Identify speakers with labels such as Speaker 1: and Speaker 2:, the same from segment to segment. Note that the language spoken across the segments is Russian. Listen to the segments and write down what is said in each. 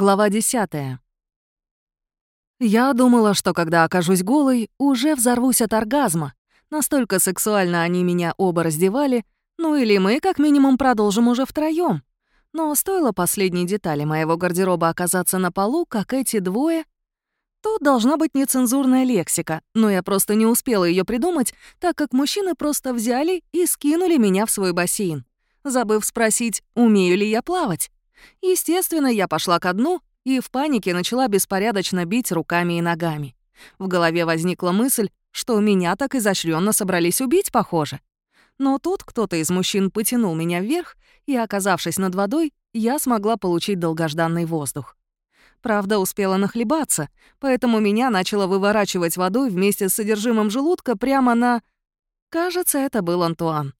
Speaker 1: Глава 10. Я думала, что когда окажусь голой, уже взорвусь от оргазма. Настолько сексуально они меня оба раздевали, ну или мы как минимум продолжим уже втроём. Но стоило последней детали моего гардероба оказаться на полу, как эти двое... Тут должна быть нецензурная лексика, но я просто не успела её придумать, так как мужчины просто взяли и скинули меня в свой бассейн, забыв спросить, умею ли я плавать. Естественно, я пошла ко дну и в панике начала беспорядочно бить руками и ногами. В голове возникла мысль, что меня так изощренно собрались убить, похоже. Но тут кто-то из мужчин потянул меня вверх, и, оказавшись над водой, я смогла получить долгожданный воздух. Правда, успела нахлебаться, поэтому меня начало выворачивать водой вместе с содержимым желудка прямо на... Кажется, это был Антуан.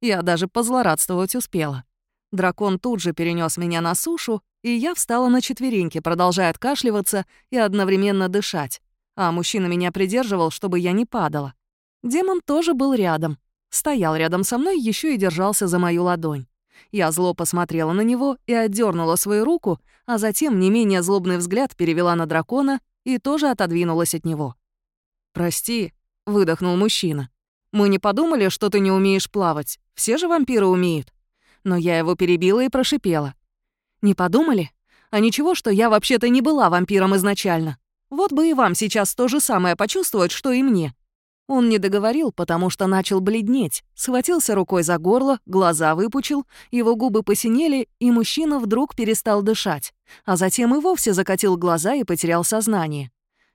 Speaker 1: Я даже позлорадствовать успела. Дракон тут же перенес меня на сушу, и я встала на четвереньки, продолжая откашливаться и одновременно дышать. А мужчина меня придерживал, чтобы я не падала. Демон тоже был рядом. Стоял рядом со мной, еще и держался за мою ладонь. Я зло посмотрела на него и отдернула свою руку, а затем не менее злобный взгляд перевела на дракона и тоже отодвинулась от него. «Прости», — выдохнул мужчина. «Мы не подумали, что ты не умеешь плавать. Все же вампиры умеют» но я его перебила и прошипела. «Не подумали? А ничего, что я вообще-то не была вампиром изначально. Вот бы и вам сейчас то же самое почувствовать, что и мне». Он не договорил, потому что начал бледнеть, схватился рукой за горло, глаза выпучил, его губы посинели, и мужчина вдруг перестал дышать, а затем и вовсе закатил глаза и потерял сознание.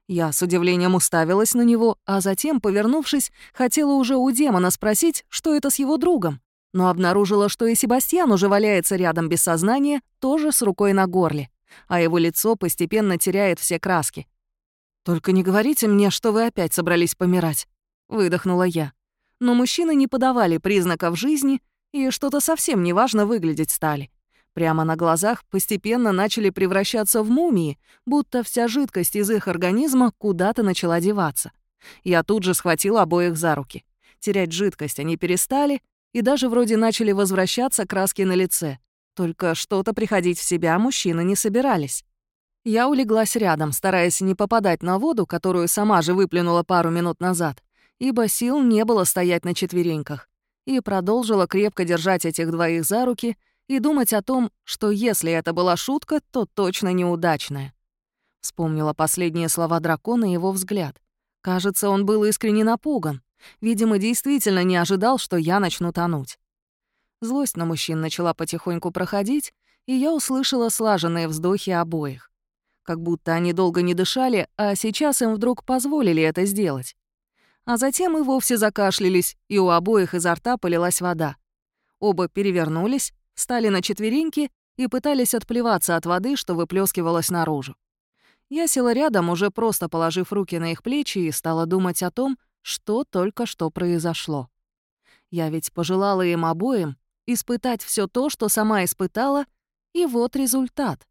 Speaker 1: Я с удивлением уставилась на него, а затем, повернувшись, хотела уже у демона спросить, что это с его другом но обнаружила, что и Себастьян уже валяется рядом без сознания, тоже с рукой на горле, а его лицо постепенно теряет все краски. «Только не говорите мне, что вы опять собрались помирать», — выдохнула я. Но мужчины не подавали признаков жизни и что-то совсем неважно выглядеть стали. Прямо на глазах постепенно начали превращаться в мумии, будто вся жидкость из их организма куда-то начала деваться. Я тут же схватила обоих за руки. Терять жидкость они перестали, и даже вроде начали возвращаться краски на лице. Только что-то приходить в себя мужчины не собирались. Я улеглась рядом, стараясь не попадать на воду, которую сама же выплюнула пару минут назад, ибо сил не было стоять на четвереньках, и продолжила крепко держать этих двоих за руки и думать о том, что если это была шутка, то точно неудачная. Вспомнила последние слова дракона и его взгляд. Кажется, он был искренне напуган. Видимо, действительно не ожидал, что я начну тонуть. Злость на мужчин начала потихоньку проходить, и я услышала слаженные вздохи обоих. Как будто они долго не дышали, а сейчас им вдруг позволили это сделать. А затем и вовсе закашлялись, и у обоих изо рта полилась вода. Оба перевернулись, встали на четвереньки и пытались отплеваться от воды, что выплескивалось наружу. Я села рядом, уже просто положив руки на их плечи, и стала думать о том, что только что произошло. Я ведь пожелала им обоим испытать все то, что сама испытала, и вот результат.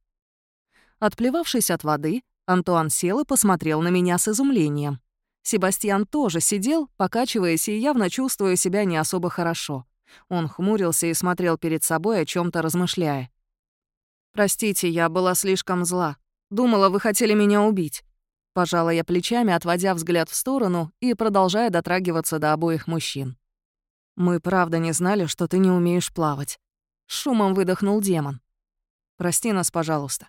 Speaker 1: Отплевавшись от воды, Антуан сел и посмотрел на меня с изумлением. Себастьян тоже сидел, покачиваясь и явно чувствуя себя не особо хорошо. Он хмурился и смотрел перед собой, о чем то размышляя. «Простите, я была слишком зла. Думала, вы хотели меня убить. Пожала я плечами, отводя взгляд в сторону и продолжая дотрагиваться до обоих мужчин. «Мы правда не знали, что ты не умеешь плавать». Шумом выдохнул демон. «Прости нас, пожалуйста».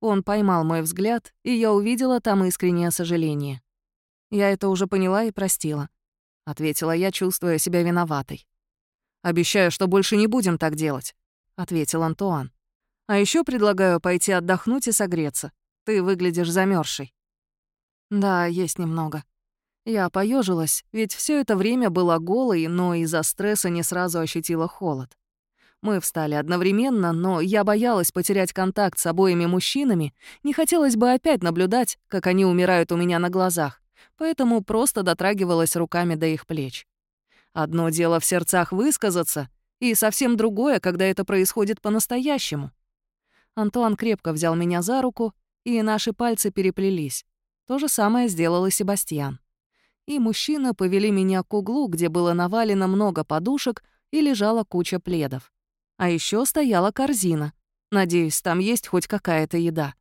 Speaker 1: Он поймал мой взгляд, и я увидела там искреннее сожаление. «Я это уже поняла и простила», — ответила я, чувствуя себя виноватой. «Обещаю, что больше не будем так делать», — ответил Антуан. «А еще предлагаю пойти отдохнуть и согреться. Ты выглядишь замерзшей. Да, есть немного. Я поежилась, ведь все это время была голой, но из-за стресса не сразу ощутила холод. Мы встали одновременно, но я боялась потерять контакт с обоими мужчинами, не хотелось бы опять наблюдать, как они умирают у меня на глазах, поэтому просто дотрагивалась руками до их плеч. Одно дело в сердцах высказаться, и совсем другое, когда это происходит по-настоящему. Антуан крепко взял меня за руку, и наши пальцы переплелись. То же самое сделал и Себастьян. И мужчины повели меня к углу, где было навалено много подушек и лежала куча пледов. А еще стояла корзина. Надеюсь, там есть хоть какая-то еда.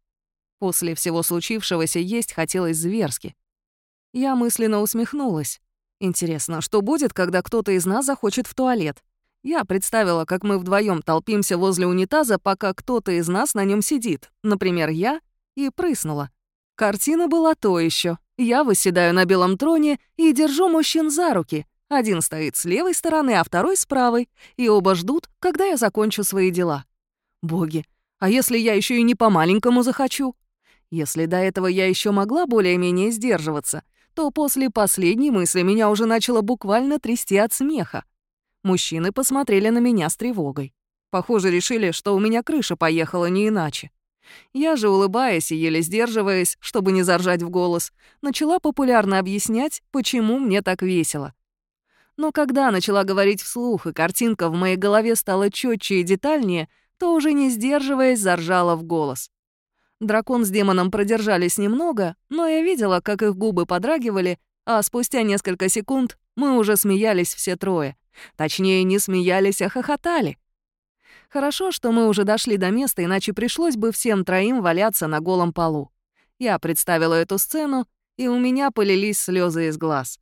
Speaker 1: После всего случившегося есть хотелось зверски. Я мысленно усмехнулась. Интересно, что будет, когда кто-то из нас захочет в туалет? Я представила, как мы вдвоем толпимся возле унитаза, пока кто-то из нас на нем сидит, например, я, и прыснула. Картина была то еще. Я выседаю на белом троне и держу мужчин за руки. Один стоит с левой стороны, а второй с правой, и оба ждут, когда я закончу свои дела. Боги, а если я еще и не по-маленькому захочу? Если до этого я еще могла более-менее сдерживаться, то после последней мысли меня уже начало буквально трясти от смеха. Мужчины посмотрели на меня с тревогой. Похоже, решили, что у меня крыша поехала не иначе. Я же, улыбаясь и еле сдерживаясь, чтобы не заржать в голос, начала популярно объяснять, почему мне так весело. Но когда начала говорить вслух, и картинка в моей голове стала четче и детальнее, то уже не сдерживаясь, заржала в голос. Дракон с демоном продержались немного, но я видела, как их губы подрагивали, а спустя несколько секунд мы уже смеялись все трое. Точнее, не смеялись, а хохотали. Хорошо, что мы уже дошли до места, иначе пришлось бы всем троим валяться на голом полу. Я представила эту сцену, и у меня полились слезы из глаз.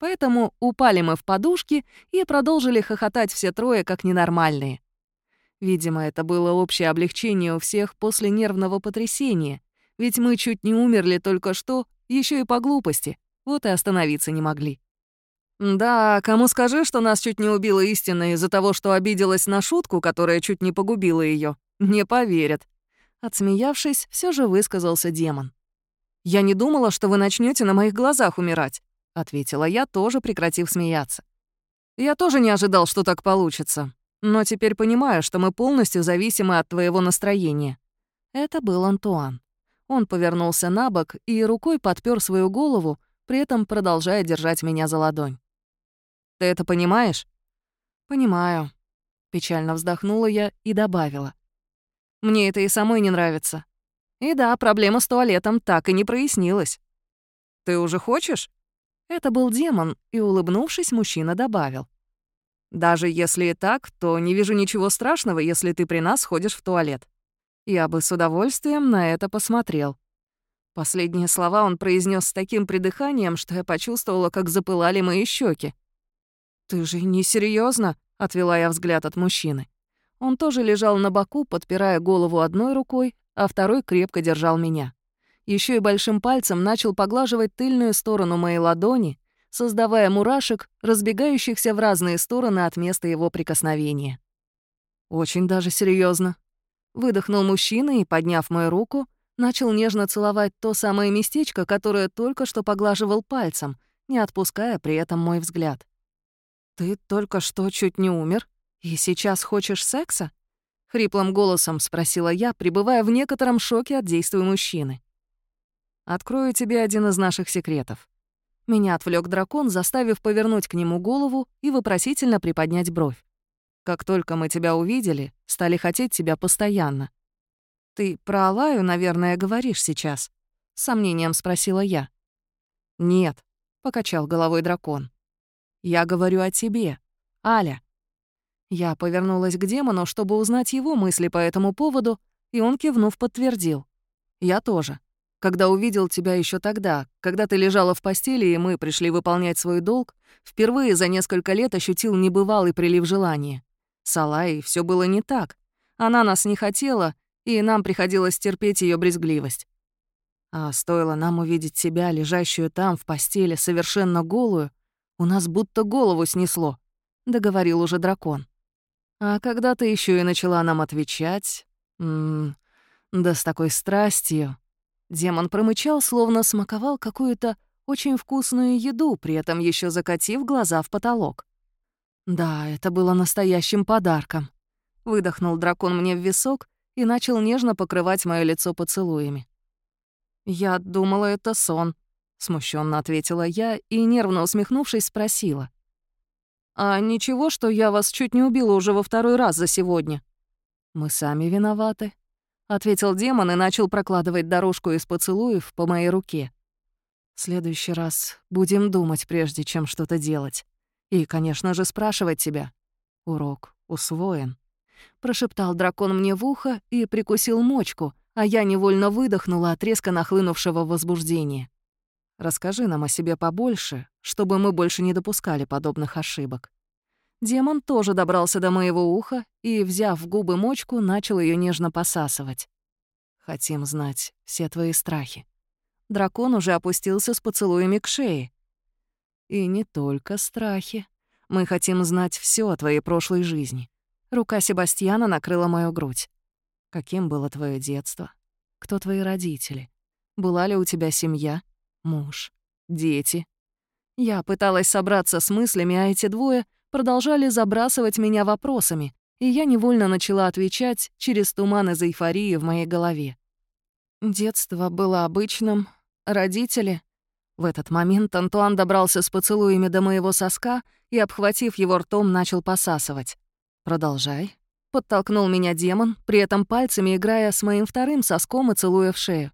Speaker 1: Поэтому упали мы в подушки и продолжили хохотать все трое как ненормальные. Видимо, это было общее облегчение у всех после нервного потрясения, ведь мы чуть не умерли только что, еще и по глупости, вот и остановиться не могли. «Да, кому скажи, что нас чуть не убила истина из-за того, что обиделась на шутку, которая чуть не погубила ее, не поверят». Отсмеявшись, все же высказался демон. «Я не думала, что вы начнете на моих глазах умирать», — ответила я, тоже прекратив смеяться. «Я тоже не ожидал, что так получится, но теперь понимаю, что мы полностью зависимы от твоего настроения». Это был Антуан. Он повернулся на бок и рукой подпер свою голову, при этом продолжая держать меня за ладонь. Ты это понимаешь?» «Понимаю», — печально вздохнула я и добавила. «Мне это и самой не нравится. И да, проблема с туалетом так и не прояснилась». «Ты уже хочешь?» Это был демон, и, улыбнувшись, мужчина добавил. «Даже если и так, то не вижу ничего страшного, если ты при нас ходишь в туалет. Я бы с удовольствием на это посмотрел». Последние слова он произнес с таким придыханием, что я почувствовала, как запылали мои щеки. «Ты же не серьезно? отвела я взгляд от мужчины. Он тоже лежал на боку, подпирая голову одной рукой, а второй крепко держал меня. Еще и большим пальцем начал поглаживать тыльную сторону моей ладони, создавая мурашек, разбегающихся в разные стороны от места его прикосновения. «Очень даже серьезно. Выдохнул мужчина и, подняв мою руку, начал нежно целовать то самое местечко, которое только что поглаживал пальцем, не отпуская при этом мой взгляд. «Ты только что чуть не умер? И сейчас хочешь секса?» — хриплым голосом спросила я, пребывая в некотором шоке от действий мужчины. «Открою тебе один из наших секретов». Меня отвлек дракон, заставив повернуть к нему голову и вопросительно приподнять бровь. «Как только мы тебя увидели, стали хотеть тебя постоянно». «Ты про Алаю, наверное, говоришь сейчас?» — с сомнением спросила я. «Нет», — покачал головой дракон. Я говорю о тебе, Аля». Я повернулась к демону, чтобы узнать его мысли по этому поводу, и он, кивнув, подтвердил. «Я тоже. Когда увидел тебя еще тогда, когда ты лежала в постели, и мы пришли выполнять свой долг, впервые за несколько лет ощутил небывалый прилив желания. С Алай все было не так. Она нас не хотела, и нам приходилось терпеть ее брезгливость. А стоило нам увидеть тебя, лежащую там, в постели, совершенно голую, у нас будто голову снесло», — договорил уже дракон. «А когда ты еще и начала нам отвечать? М да с такой страстью». Демон промычал, словно смаковал какую-то очень вкусную еду, при этом еще закатив глаза в потолок. «Да, это было настоящим подарком», — выдохнул дракон мне в висок и начал нежно покрывать мое лицо поцелуями. «Я думала, это сон», Смущенно ответила я и, нервно усмехнувшись, спросила. «А ничего, что я вас чуть не убила уже во второй раз за сегодня?» «Мы сами виноваты», — ответил демон и начал прокладывать дорожку из поцелуев по моей руке. «В следующий раз будем думать, прежде чем что-то делать. И, конечно же, спрашивать тебя. Урок усвоен». Прошептал дракон мне в ухо и прикусил мочку, а я невольно выдохнула от резко нахлынувшего возбуждения. «Расскажи нам о себе побольше, чтобы мы больше не допускали подобных ошибок». Демон тоже добрался до моего уха и, взяв в губы мочку, начал ее нежно посасывать. «Хотим знать все твои страхи». Дракон уже опустился с поцелуями к шее. «И не только страхи. Мы хотим знать все о твоей прошлой жизни». Рука Себастьяна накрыла мою грудь. «Каким было твое детство? Кто твои родители? Была ли у тебя семья, муж, дети?» Я пыталась собраться с мыслями, а эти двое продолжали забрасывать меня вопросами, и я невольно начала отвечать через туман из эйфории в моей голове. Детство было обычным, родители... В этот момент Антуан добрался с поцелуями до моего соска и, обхватив его ртом, начал посасывать. «Продолжай», — подтолкнул меня демон, при этом пальцами играя с моим вторым соском и целуя в шею.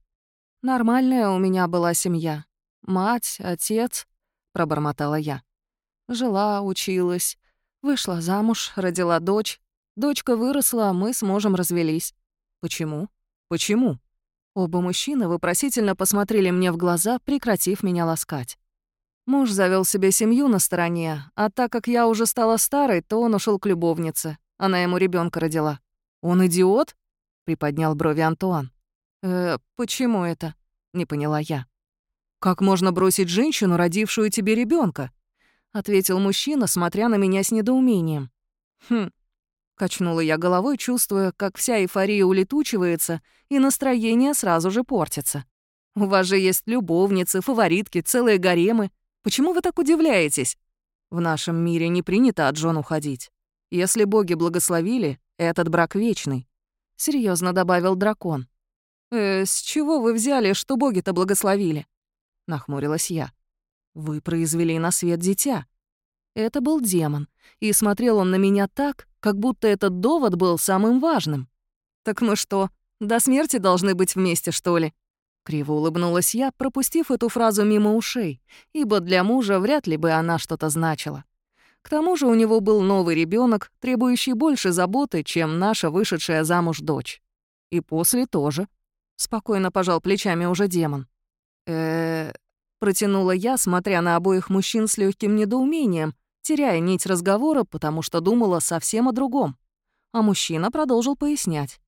Speaker 1: «Нормальная у меня была семья. Мать, отец», — пробормотала я. Жила, училась. Вышла замуж, родила дочь. Дочка выросла, мы с мужем развелись. Почему? Почему? Оба мужчины вопросительно посмотрели мне в глаза, прекратив меня ласкать. Муж завел себе семью на стороне, а так как я уже стала старой, то он ушел к любовнице. Она ему ребенка родила. «Он идиот?» — приподнял брови Антуан. «Э, почему это?» — не поняла я. «Как можно бросить женщину, родившую тебе ребенка? — ответил мужчина, смотря на меня с недоумением. «Хм». Качнула я головой, чувствуя, как вся эйфория улетучивается, и настроение сразу же портится. «У вас же есть любовницы, фаворитки, целые гаремы. Почему вы так удивляетесь? В нашем мире не принято от жен уходить. Если боги благословили, этот брак вечный», — серьезно добавил дракон. «Э, с чего вы взяли, что боги-то благословили?» — нахмурилась я. Вы произвели на свет дитя. Это был демон, и смотрел он на меня так, как будто этот довод был самым важным. «Так мы что, до смерти должны быть вместе, что ли?» Криво улыбнулась я, пропустив эту фразу мимо ушей, ибо для мужа вряд ли бы она что-то значила. К тому же у него был новый ребенок, требующий больше заботы, чем наша вышедшая замуж дочь. И после тоже. Спокойно пожал плечами уже демон. э Протянула я, смотря на обоих мужчин с легким недоумением, теряя нить разговора, потому что думала совсем о другом. А мужчина продолжил пояснять.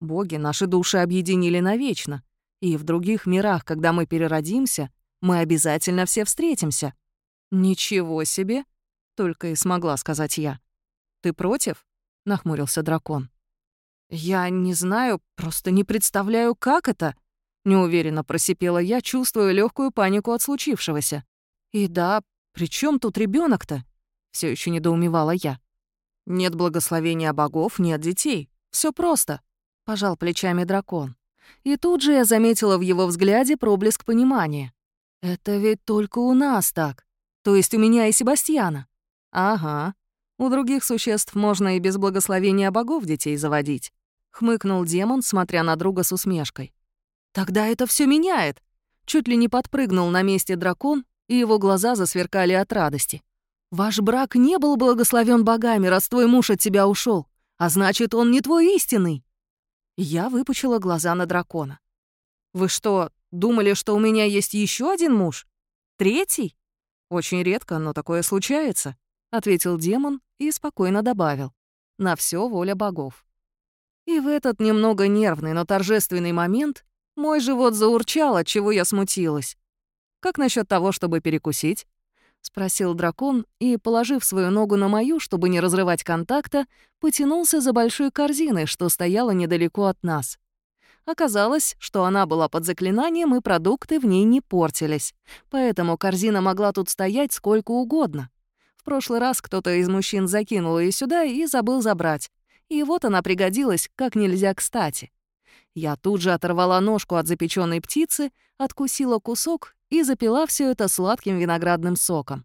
Speaker 1: «Боги наши души объединили навечно, и в других мирах, когда мы переродимся, мы обязательно все встретимся». «Ничего себе!» — только и смогла сказать я. «Ты против?» — нахмурился дракон. «Я не знаю, просто не представляю, как это», Неуверенно просипела я, чувствуя легкую панику от случившегося. И да, при чем тут ребенок то Все еще недоумевала я. Нет благословения богов, нет детей. Все просто. Пожал плечами дракон. И тут же я заметила в его взгляде проблеск понимания. Это ведь только у нас так. То есть у меня и Себастьяна. Ага. У других существ можно и без благословения богов детей заводить. Хмыкнул демон, смотря на друга с усмешкой. Тогда это все меняет. Чуть ли не подпрыгнул на месте дракон, и его глаза засверкали от радости. Ваш брак не был благословен богами, раз твой муж от тебя ушел, а значит, он не твой истинный. Я выпучила глаза на дракона. Вы что, думали, что у меня есть еще один муж? Третий? Очень редко, но такое случается, ответил демон и спокойно добавил. На все воля богов. И в этот немного нервный, но торжественный момент мой живот заурчал, от чего я смутилась. «Как насчет того, чтобы перекусить?» — спросил дракон и, положив свою ногу на мою, чтобы не разрывать контакта, потянулся за большой корзиной, что стояла недалеко от нас. Оказалось, что она была под заклинанием, и продукты в ней не портились, поэтому корзина могла тут стоять сколько угодно. В прошлый раз кто-то из мужчин закинул ее сюда и забыл забрать, и вот она пригодилась как нельзя кстати. Я тут же оторвала ножку от запеченной птицы, откусила кусок и запила все это сладким виноградным соком.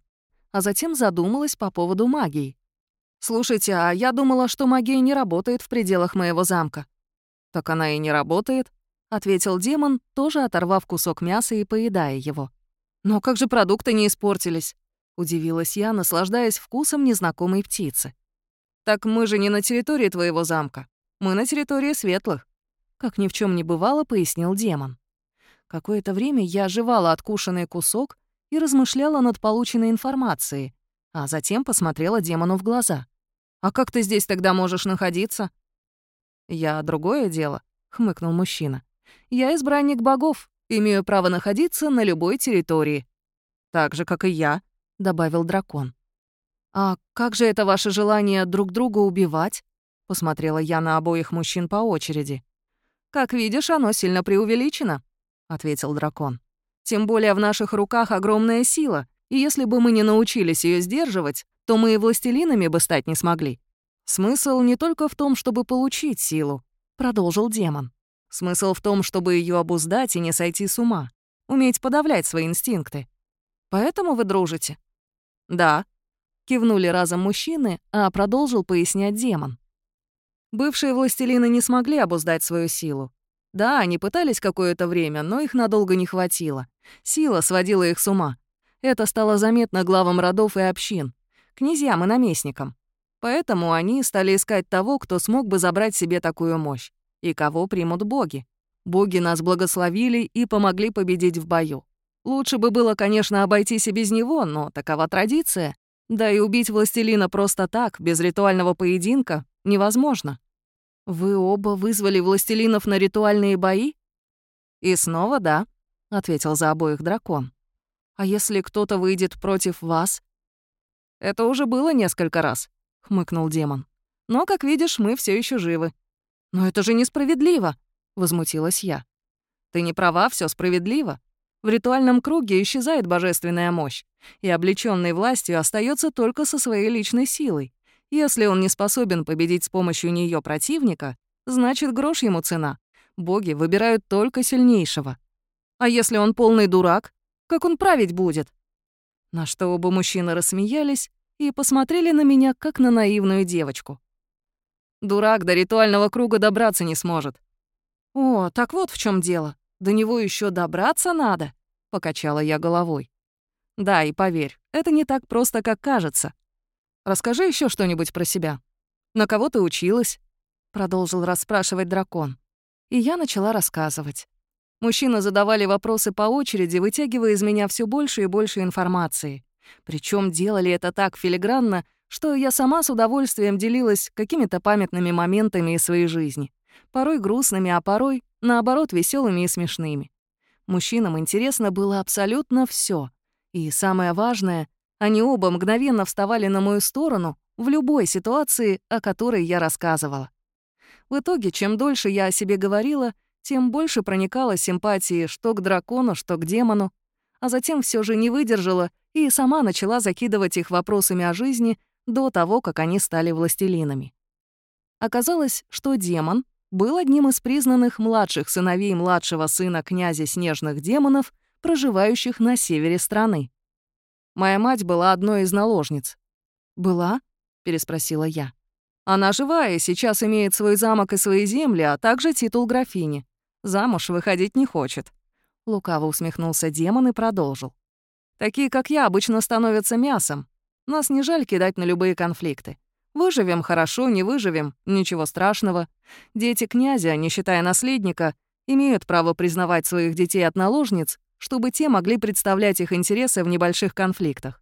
Speaker 1: А затем задумалась по поводу магии. «Слушайте, а я думала, что магия не работает в пределах моего замка». «Так она и не работает», — ответил демон, тоже оторвав кусок мяса и поедая его. «Но как же продукты не испортились?» — удивилась я, наслаждаясь вкусом незнакомой птицы. «Так мы же не на территории твоего замка. Мы на территории светлых. как ни в чем не бывало, пояснил демон. Какое-то время я оживала откушенный кусок и размышляла над полученной информацией, а затем посмотрела демону в глаза. «А как ты здесь тогда можешь находиться?» «Я другое дело», — хмыкнул мужчина. «Я избранник богов, имею право находиться на любой территории». «Так же, как и я», — добавил дракон. «А как же это ваше желание друг друга убивать?» — посмотрела я на обоих мужчин по очереди. «Как видишь, оно сильно преувеличено», — ответил дракон. «Тем более в наших руках огромная сила, и если бы мы не научились ее сдерживать, то мы и властелинами бы стать не смогли. Смысл не только в том, чтобы получить силу, продолжил демон. Смысл в том, чтобы ее обуздать и не сойти с ума, уметь подавлять свои инстинкты. Поэтому вы дружите? Да. Кивнули разом мужчины, а продолжил пояснять демон. Бывшие властелины не смогли обуздать свою силу. Да, они пытались какое-то время, но их надолго не хватило. Сила сводила их с ума. Это стало заметно главам родов и общин, князьям и наместникам. Поэтому они стали искать того, кто смог бы забрать себе такую мощь, и кого примут боги. Боги нас благословили и помогли победить в бою. Лучше бы было, конечно, обойтись и без него, но такова традиция. Да и убить властелина просто так, без ритуального поединка, невозможно. Вы оба вызвали властелинов на ритуальные бои? И снова да, ответил за обоих дракон. А если кто-то выйдет против вас? Это уже было несколько раз, — хмыкнул демон. «Но, как видишь, мы все еще живы». «Но это же несправедливо!» — возмутилась я. «Ты не права, все справедливо. В ритуальном круге исчезает божественная мощь, и облечённый властью остается только со своей личной силой. Если он не способен победить с помощью нее противника, значит, грош ему цена. Боги выбирают только сильнейшего. А если он полный дурак, как он править будет?» На что оба мужчины рассмеялись, и посмотрели на меня, как на наивную девочку. Дурак до ритуального круга добраться не сможет. «О, так вот в чем дело. До него еще добраться надо», — покачала я головой. «Да, и поверь, это не так просто, как кажется. Расскажи еще что-нибудь про себя. На кого ты училась?» — продолжил расспрашивать дракон. И я начала рассказывать. Мужчины задавали вопросы по очереди, вытягивая из меня все больше и больше информации. Причем делали это так филигранно, что я сама с удовольствием делилась какими-то памятными моментами из своей жизни. Порой грустными, а порой, наоборот, веселыми и смешными. Мужчинам интересно было абсолютно все. И самое важное, они оба мгновенно вставали на мою сторону в любой ситуации, о которой я рассказывала. В итоге, чем дольше я о себе говорила, тем больше проникала симпатии что к дракону, что к демону, а затем все же не выдержала и сама начала закидывать их вопросами о жизни до того, как они стали властелинами. Оказалось, что демон был одним из признанных младших сыновей младшего сына князя снежных демонов, проживающих на севере страны. Моя мать была одной из наложниц. «Была?» — переспросила я. «Она живая и сейчас имеет свой замок и свои земли, а также титул графини. Замуж выходить не хочет». Лукаво усмехнулся демон и продолжил. Такие, как я, обычно становятся мясом. Нас не жаль кидать на любые конфликты. Выживем хорошо, не выживем — ничего страшного. Дети князя, не считая наследника, имеют право признавать своих детей от наложниц, чтобы те могли представлять их интересы в небольших конфликтах.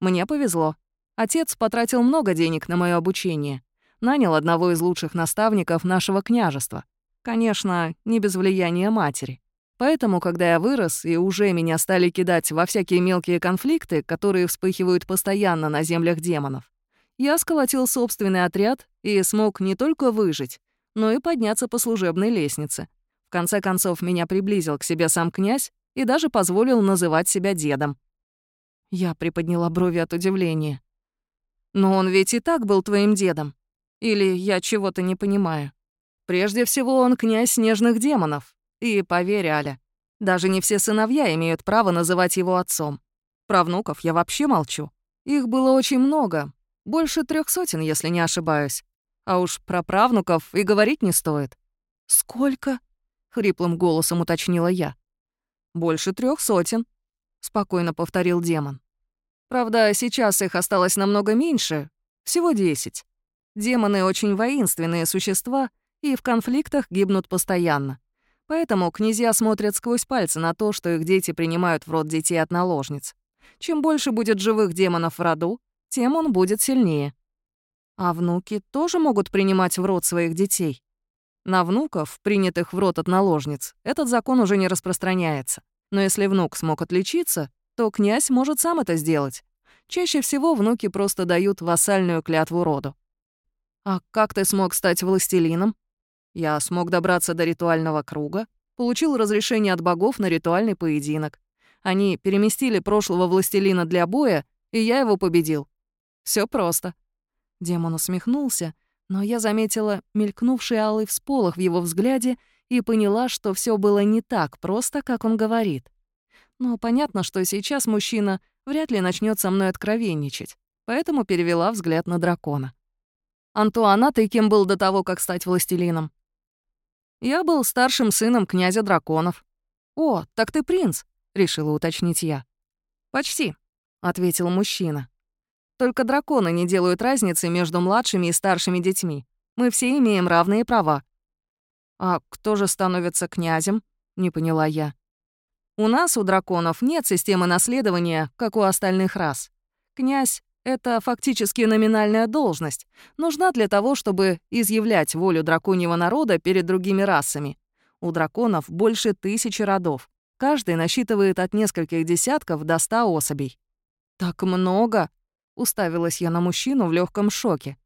Speaker 1: Мне повезло. Отец потратил много денег на мое обучение. Нанял одного из лучших наставников нашего княжества. Конечно, не без влияния матери. Поэтому, когда я вырос, и уже меня стали кидать во всякие мелкие конфликты, которые вспыхивают постоянно на землях демонов, я сколотил собственный отряд и смог не только выжить, но и подняться по служебной лестнице. В конце концов, меня приблизил к себе сам князь и даже позволил называть себя дедом. Я приподняла брови от удивления. «Но он ведь и так был твоим дедом. Или я чего-то не понимаю. Прежде всего, он князь снежных демонов, и поверь, Аля, даже не все сыновья имеют право называть его отцом. Про внуков я вообще молчу. Их было очень много, больше трех сотен, если не ошибаюсь. А уж про правнуков и говорить не стоит. «Сколько?» — хриплым голосом уточнила я. «Больше трех сотен», — спокойно повторил демон. «Правда, сейчас их осталось намного меньше, всего десять. Демоны — очень воинственные существа — и в конфликтах гибнут постоянно. Поэтому князья смотрят сквозь пальцы на то, что их дети принимают в род детей от наложниц. Чем больше будет живых демонов в роду, тем он будет сильнее. А внуки тоже могут принимать в рот своих детей. На внуков, принятых в рот от наложниц, этот закон уже не распространяется. Но если внук смог отличиться, то князь может сам это сделать. Чаще всего внуки просто дают вассальную клятву роду. «А как ты смог стать властелином?» Я смог добраться до ритуального круга, получил разрешение от богов на ритуальный поединок. Они переместили прошлого властелина для боя, и я его победил. Все просто. Демон усмехнулся, но я заметила мелькнувший алый всполох в его взгляде и поняла, что все было не так просто, как он говорит. Но понятно, что сейчас мужчина вряд ли начнет со мной откровенничать, поэтому перевела взгляд на дракона. «Антуана, ты кем был до того, как стать властелином?» Я был старшим сыном князя драконов. «О, так ты принц», — решила уточнить я. «Почти», — ответил мужчина. «Только драконы не делают разницы между младшими и старшими детьми. Мы все имеем равные права». «А кто же становится князем?» — не поняла я. «У нас, у драконов, нет системы наследования, как у остальных рас. Князь это фактически номинальная должность, нужна для того, чтобы изъявлять волю драконьего народа перед другими расами. У драконов больше тысячи родов. Каждый насчитывает от нескольких десятков до ста особей. «Так много!» — уставилась я на мужчину в легком шоке.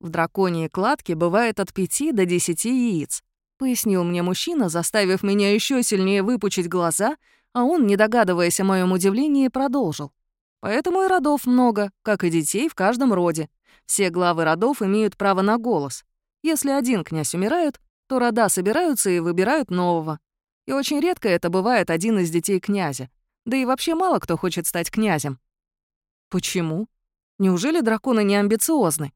Speaker 1: «В драконьей кладке бывает от пяти до десяти яиц», — пояснил мне мужчина, заставив меня еще сильнее выпучить глаза, а он, не догадываясь о моем удивлении, продолжил. Поэтому и родов много, как и детей в каждом роде. Все главы родов имеют право на голос. Если один князь умирает, то рода собираются и выбирают нового. И очень редко это бывает один из детей князя. Да и вообще мало кто хочет стать князем. Почему? Неужели драконы не амбициозны?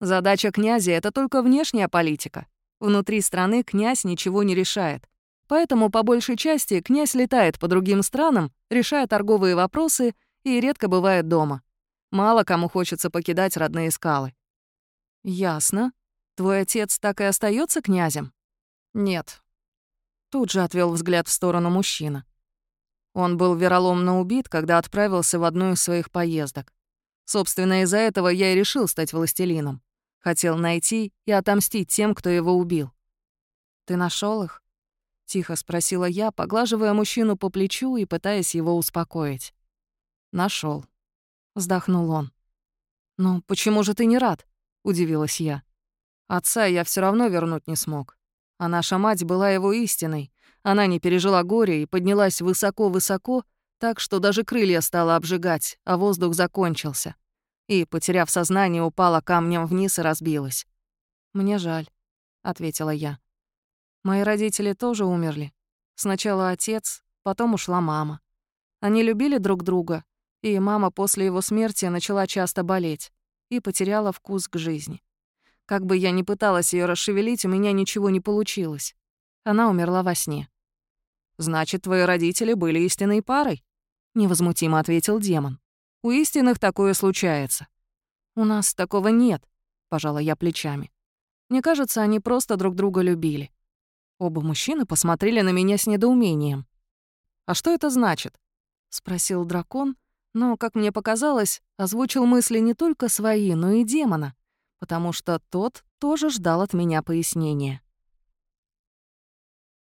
Speaker 1: Задача князя — это только внешняя политика. Внутри страны князь ничего не решает. Поэтому, по большей части, князь летает по другим странам, решая торговые вопросы и редко бывает дома. Мало кому хочется покидать родные скалы. Ясно. Твой отец так и остается князем? Нет. Тут же отвел взгляд в сторону мужчина. Он был вероломно убит, когда отправился в одну из своих поездок. Собственно, из-за этого я и решил стать властелином. Хотел найти и отомстить тем, кто его убил. «Ты нашел их?» — тихо спросила я, поглаживая мужчину по плечу и пытаясь его успокоить. Нашел, вздохнул он. «Ну, почему же ты не рад?» — удивилась я. «Отца я все равно вернуть не смог. А наша мать была его истиной. Она не пережила горе и поднялась высоко-высоко, так что даже крылья стало обжигать, а воздух закончился. И, потеряв сознание, упала камнем вниз и разбилась. «Мне жаль», — ответила я. «Мои родители тоже умерли. Сначала отец, потом ушла мама. Они любили друг друга, и мама после его смерти начала часто болеть и потеряла вкус к жизни. Как бы я ни пыталась ее расшевелить, у меня ничего не получилось. Она умерла во сне. «Значит, твои родители были истинной парой?» — невозмутимо ответил демон. «У истинных такое случается». «У нас такого нет», — пожала я плечами. «Мне кажется, они просто друг друга любили». Оба мужчины посмотрели на меня с недоумением. «А что это значит?» — спросил дракон, но, как мне показалось, озвучил мысли не только свои, но и демона, потому что тот тоже ждал от меня пояснения.